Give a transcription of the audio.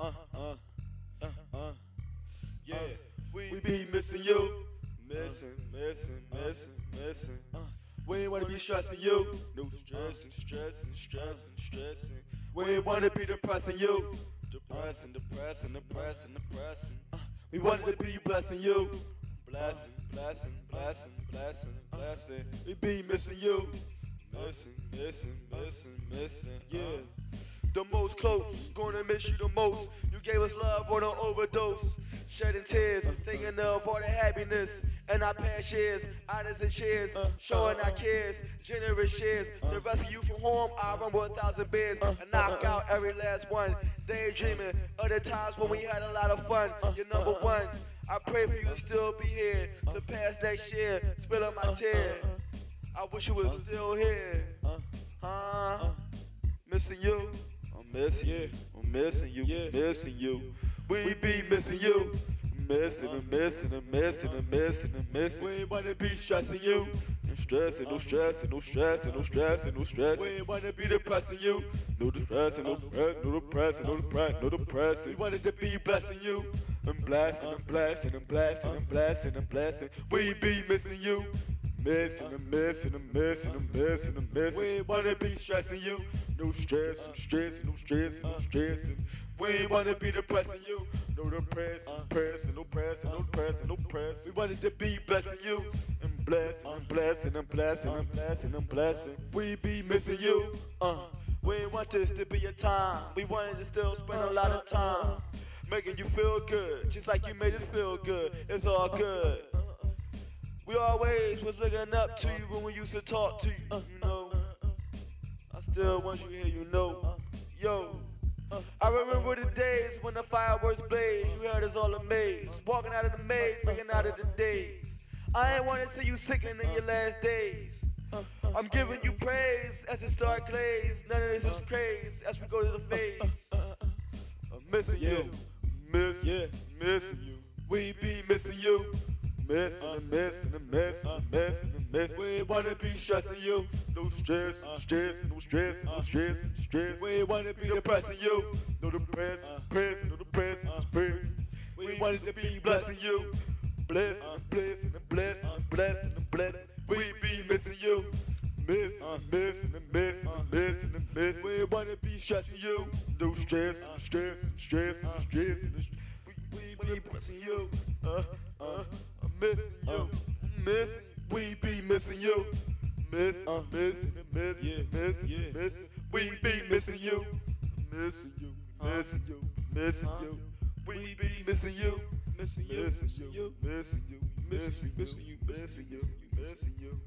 uh, uh, uh, uh, yeah. We, we be missing you, missing, missing, missing, missing. Uh, we ain't wanna be stressing you, no stressing, stressing, stressing, stressing. We ain't wanna be depressing you, depressing, depressing, depressing, depressing. Uh, we wanted to be blessing you, blessing, blessing, blessing, blessing, blessing. We be missing you, missing, missing, missing, missing. Yeah the most close. Gonna miss you the most. You gave us love on an overdose. Shedding tears, thinking of all the happiness. And our past years, honors and cheers, showing our kids, generous shares. To rescue you from harm, I a thousand beers and knock out every last one. Daydreaming of the times when we had a lot of fun. You're number one. I pray for you to still be here to pass next year. Spilling my tear. I wish you was still here. Huh? Missing you. I'm missing you. I'm missing you. Yeah. Missing you. We be missing you. Missing and missing and missing and missing and missing. We ain't wanna be stressing you. No stressing, no stressing, no stressing, no stressing, no stressing. We ain't wanna be depressing you. No depressing, no depressing, no depressing, no depressing, no depressing. We wanted to be blessing you. And blessing and blessing and blessing and blessing and blessing. We be missing you. Missing and missing and missing and missing and missing. We ain't wanna be stressing you. No stress, no stress, no stress, no stress. We ain't wanna be depressing you. No depressing, pressing, no pressing, no pressing, no pressing. We wanted to be blessing you. And blessing, and blessing, and blessing, and blessing, and blessing. We be missing you. Uh, we want this to be a time. We wanted to still spend a lot of time. Making you feel good, just like you made us feel good. It's all good. We always was looking up to you when we used to talk to you, you know. Still want you here, you know. Yo, I remember the days when the fireworks blazed. You heard us all amazed. Walking out of the maze, making out of the days. I ain't wanna see you sickening in your last days. I'm giving you praise as the star glaze. None of this is craze as we go to the phase. I'm missing you, miss, missing you. We be missing you. Missing and missing and missing and missing and missing. We wanna be stressing you. No stress, stress, no stress, no stress, stress. We wanna be depressing you. No depressing, depressing, no depressing, depressing. We to be blessing you. Blessing and blessing and blessing and blessing and blessing. We be missing you. And missing and missing and missing and missing. We wanna be stressing you. No stress, stress, stress, stress. We, we be blessing you. Uh, you, miss, we be missing you. Miss, uh, miss, miss, miss, miss, miss, we be missing you. Missing you, missing you, missing you. We be missing you, missing you, missing you, missing you, missing you, missing you, missing you, missing you.